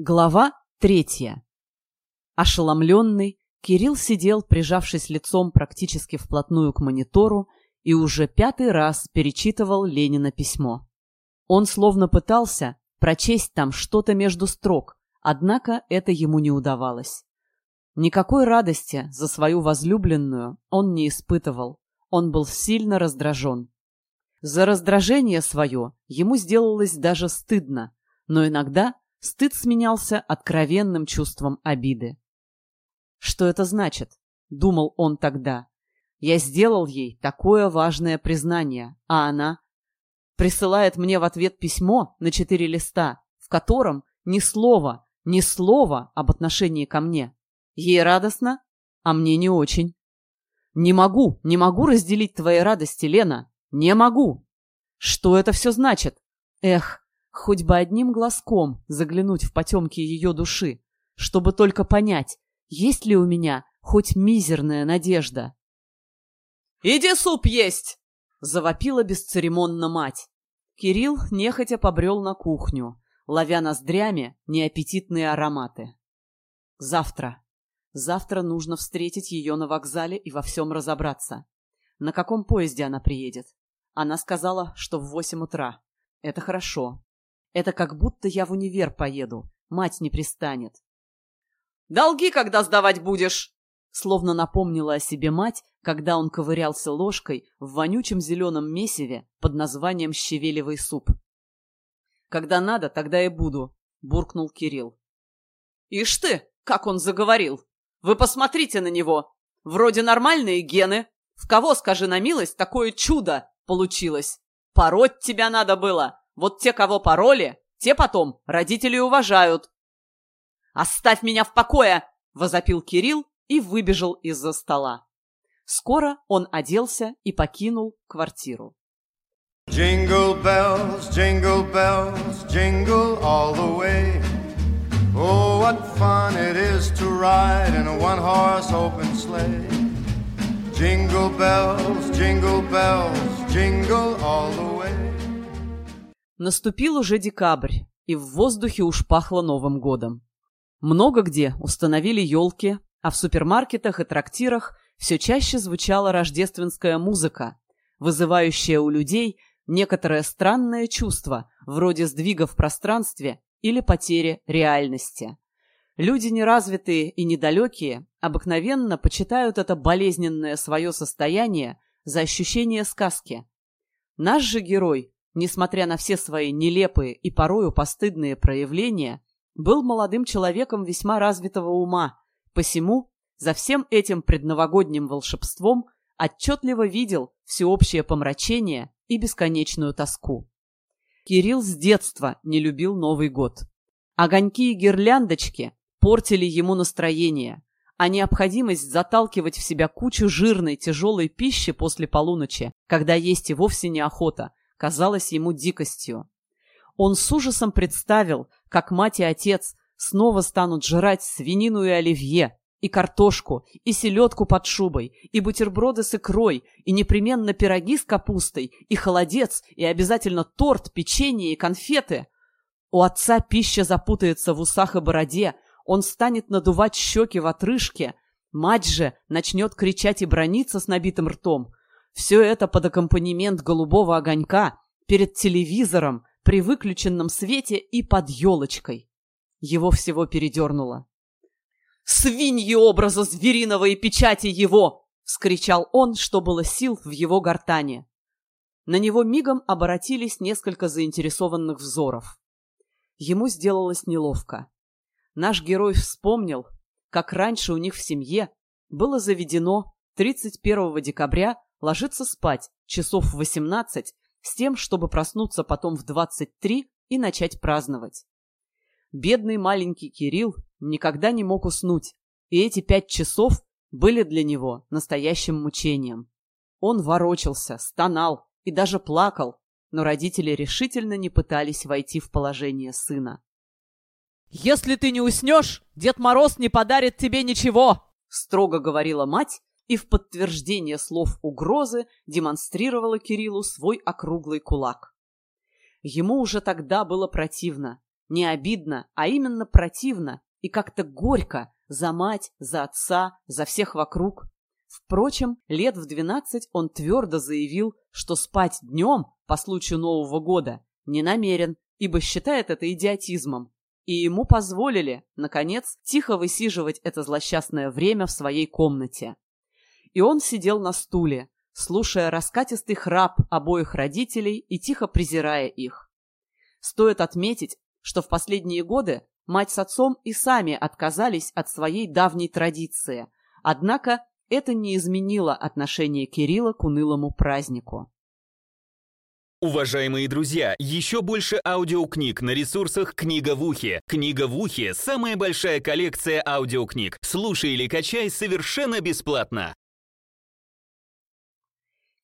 Глава третья. Ошеломленный, Кирилл сидел, прижавшись лицом практически вплотную к монитору, и уже пятый раз перечитывал Ленина письмо. Он словно пытался прочесть там что-то между строк, однако это ему не удавалось. Никакой радости за свою возлюбленную он не испытывал, он был сильно раздражен. За раздражение свое ему сделалось даже стыдно, но иногда Стыд сменялся откровенным чувством обиды. «Что это значит?» — думал он тогда. «Я сделал ей такое важное признание, а она...» Присылает мне в ответ письмо на четыре листа, в котором ни слова, ни слова об отношении ко мне. Ей радостно, а мне не очень. «Не могу, не могу разделить твои радости, Лена. Не могу!» «Что это все значит?» «Эх, Хоть бы одним глазком заглянуть в потемки ее души, чтобы только понять, есть ли у меня хоть мизерная надежда. «Иди суп есть!» — завопила бесцеремонно мать. Кирилл нехотя побрел на кухню, ловя ноздрями неаппетитные ароматы. Завтра. Завтра нужно встретить ее на вокзале и во всем разобраться. На каком поезде она приедет? Она сказала, что в восемь утра. Это хорошо. Это как будто я в универ поеду. Мать не пристанет. «Долги когда сдавать будешь?» Словно напомнила о себе мать, когда он ковырялся ложкой в вонючем зеленом месиве под названием щавелевый суп. «Когда надо, тогда и буду», — буркнул Кирилл. «Ишь ты, как он заговорил! Вы посмотрите на него! Вроде нормальные гены. В кого, скажи на милость, такое чудо получилось? Пороть тебя надо было! Вот те, кого пароли, те потом родители уважают. «Оставь меня в покое!» – возопил Кирилл и выбежал из-за стола. Скоро он оделся и покинул квартиру. Jingle bells, jingle bells, jingle all the way. Oh, what fun it is to ride in a one-horse open sleigh. Jingle bells, jingle bells, jingle all the way. Наступил уже декабрь, и в воздухе уж пахло Новым годом. Много где установили елки, а в супермаркетах и трактирах все чаще звучала рождественская музыка, вызывающая у людей некоторое странное чувство, вроде сдвига в пространстве или потери реальности. Люди неразвитые и недалекие обыкновенно почитают это болезненное свое состояние за ощущение сказки. Наш же герой несмотря на все свои нелепые и порою постыдные проявления, был молодым человеком весьма развитого ума, посему за всем этим предновогодним волшебством отчетливо видел всеобщее помрачение и бесконечную тоску. Кирилл с детства не любил Новый год. Огоньки и гирляндочки портили ему настроение, а необходимость заталкивать в себя кучу жирной тяжелой пищи после полуночи, когда есть и вовсе неохота, казалось ему дикостью. Он с ужасом представил, как мать и отец снова станут жрать свинину и оливье, и картошку, и селедку под шубой, и бутерброды с икрой, и непременно пироги с капустой, и холодец, и обязательно торт, печенье и конфеты. У отца пища запутается в усах и бороде, он станет надувать щеки в отрыжке, мать же начнет кричать и брониться с набитым ртом, все это под аккомпанемент голубого огонька, перед телевизором, при выключенном свете и под елочкой. Его всего передернуло. «Свиньи образа звериного и печати его!» — вскричал он, что было сил в его гортане. На него мигом обратились несколько заинтересованных взоров. Ему сделалось неловко. Наш герой вспомнил, как раньше у них в семье было заведено 31 декабря ложиться спать часов в 18 с тем, чтобы проснуться потом в 23 и начать праздновать. Бедный маленький Кирилл никогда не мог уснуть, и эти пять часов были для него настоящим мучением. Он ворочался, стонал и даже плакал, но родители решительно не пытались войти в положение сына. «Если ты не уснешь, Дед Мороз не подарит тебе ничего!» строго говорила мать и в подтверждение слов угрозы демонстрировала Кириллу свой округлый кулак. Ему уже тогда было противно, Не обидно, а именно противно и как-то горько за мать, за отца, за всех вокруг. Впрочем, лет в двенадцать он твердо заявил, что спать днем по случаю Нового года не намерен, ибо считает это идиотизмом. И ему позволили, наконец, тихо высиживать это злосчастное время в своей комнате. И он сидел на стуле, слушая раскатистый храп обоих родителей и тихо презирая их. Стоит отметить, что в последние годы мать с отцом и сами отказались от своей давней традиции, однако это не изменило отношение Кирилла к унылому празднику. Уважаемые друзья, еще больше аудиокниг на ресурсах «Книга в ухе». «Книга в ухе» — самая большая коллекция аудиокниг. Слушай или качай совершенно бесплатно.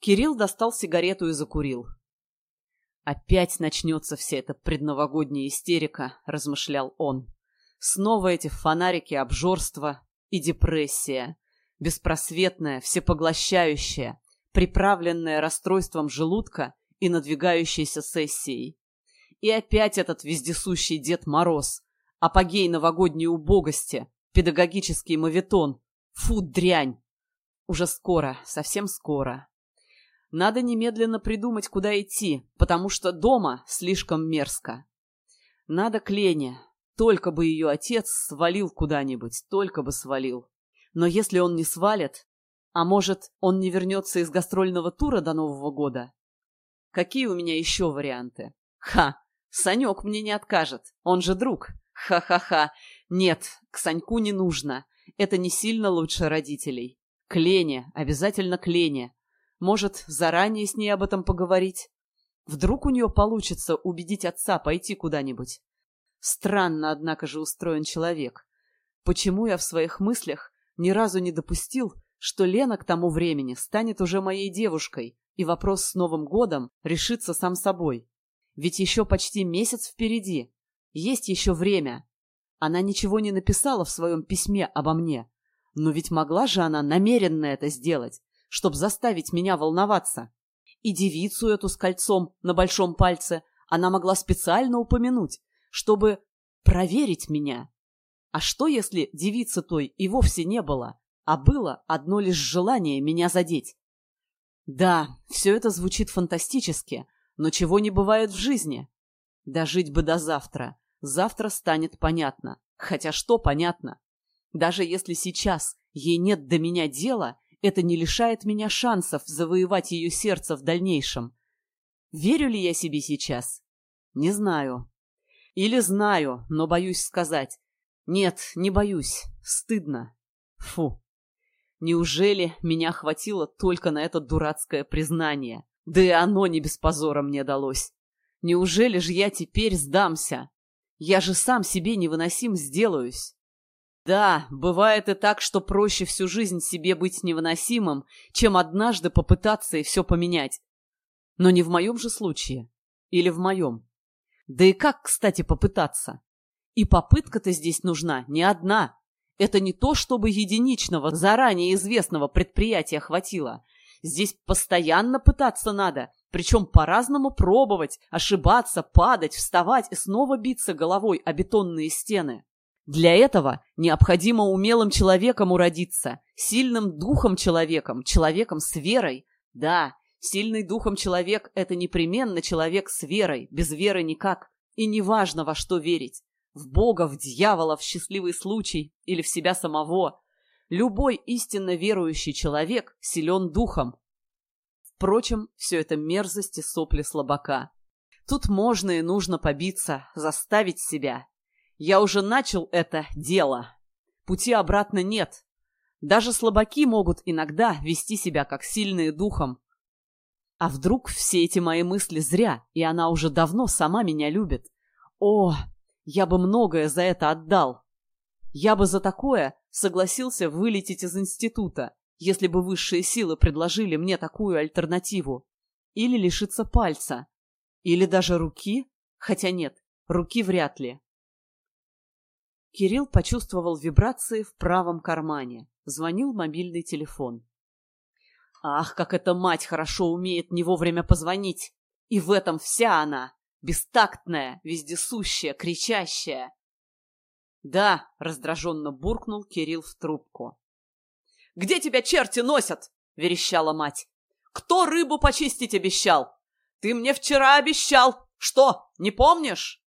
Кирилл достал сигарету и закурил. «Опять начнется вся эта предновогодняя истерика», — размышлял он. «Снова эти фонарики обжорства и депрессия беспросветная, всепоглощающая, приправленная расстройством желудка и надвигающейся сессией. И опять этот вездесущий Дед Мороз, апогей новогодней убогости, педагогический мавитон. Фу, дрянь! Уже скоро, совсем скоро. Надо немедленно придумать, куда идти, потому что дома слишком мерзко. Надо к Лене. Только бы ее отец свалил куда-нибудь, только бы свалил. Но если он не свалит, а может, он не вернется из гастрольного тура до Нового года? Какие у меня еще варианты? Ха! Санек мне не откажет. Он же друг. Ха-ха-ха. Нет, к Саньку не нужно. Это не сильно лучше родителей. К Лене, обязательно к Лене. Может, заранее с ней об этом поговорить? Вдруг у нее получится убедить отца пойти куда-нибудь? Странно, однако же, устроен человек. Почему я в своих мыслях ни разу не допустил, что Лена к тому времени станет уже моей девушкой, и вопрос с Новым годом решится сам собой. Ведь еще почти месяц впереди. Есть еще время. Она ничего не написала в своем письме обо мне. Но ведь могла же она намеренно это сделать, чтобы заставить меня волноваться. И девицу эту с кольцом на большом пальце она могла специально упомянуть, чтобы проверить меня. А что, если девицы той и вовсе не было, а было одно лишь желание меня задеть? Да, все это звучит фантастически, но чего не бывает в жизни? Дожить бы до завтра. Завтра станет понятно. Хотя что понятно? Даже если сейчас ей нет до меня дела, это не лишает меня шансов завоевать ее сердце в дальнейшем. Верю ли я себе сейчас? Не знаю. Или знаю, но боюсь сказать, нет, не боюсь. Стыдно. Фу. Неужели меня хватило только на это дурацкое признание? Да и оно не без позора мне далось. Неужели же я теперь сдамся? Я же сам себе невыносим сделаюсь. Да, бывает и так, что проще всю жизнь себе быть невыносимым, чем однажды попытаться и все поменять. Но не в моем же случае. Или в моем. Да и как, кстати, попытаться? И попытка-то здесь нужна не одна. Это не то, чтобы единичного, заранее известного предприятия хватило. Здесь постоянно пытаться надо, причем по-разному пробовать, ошибаться, падать, вставать и снова биться головой о бетонные стены. Для этого необходимо умелым человеком уродиться, сильным духом человеком, человеком с верой. Да, сильный духом человек – это непременно человек с верой, без веры никак. И неважно, во что верить в Бога, в дьявола, в счастливый случай или в себя самого. Любой истинно верующий человек силен духом. Впрочем, все это мерзость и сопли слабака. Тут можно и нужно побиться, заставить себя. Я уже начал это дело. Пути обратно нет. Даже слабаки могут иногда вести себя как сильные духом. А вдруг все эти мои мысли зря, и она уже давно сама меня любит? О, я бы многое за это отдал. Я бы за такое согласился вылететь из института, если бы высшие силы предложили мне такую альтернативу. Или лишиться пальца. Или даже руки. Хотя нет, руки вряд ли. Кирилл почувствовал вибрации в правом кармане. Звонил мобильный телефон. Ах, как эта мать хорошо умеет не вовремя позвонить! И в этом вся она! Бестактная, вездесущая, кричащая. «Да», — раздраженно буркнул Кирилл в трубку. «Где тебя черти носят?» — верещала мать. «Кто рыбу почистить обещал? Ты мне вчера обещал. Что, не помнишь?»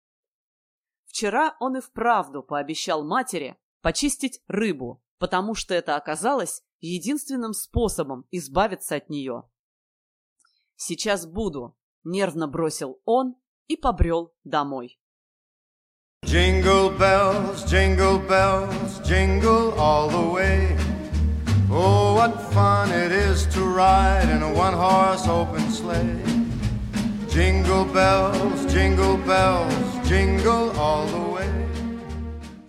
Вчера он и вправду пообещал матери почистить рыбу, потому что это оказалось единственным способом избавиться от нее. «Сейчас буду», — нервно бросил он и побрел домой. Jingle bells, jingle bells, jingle all the way. Oh, what fun it is to ride in a one-horse open sleigh. Jingle bells, jingle bells, jingle all the way.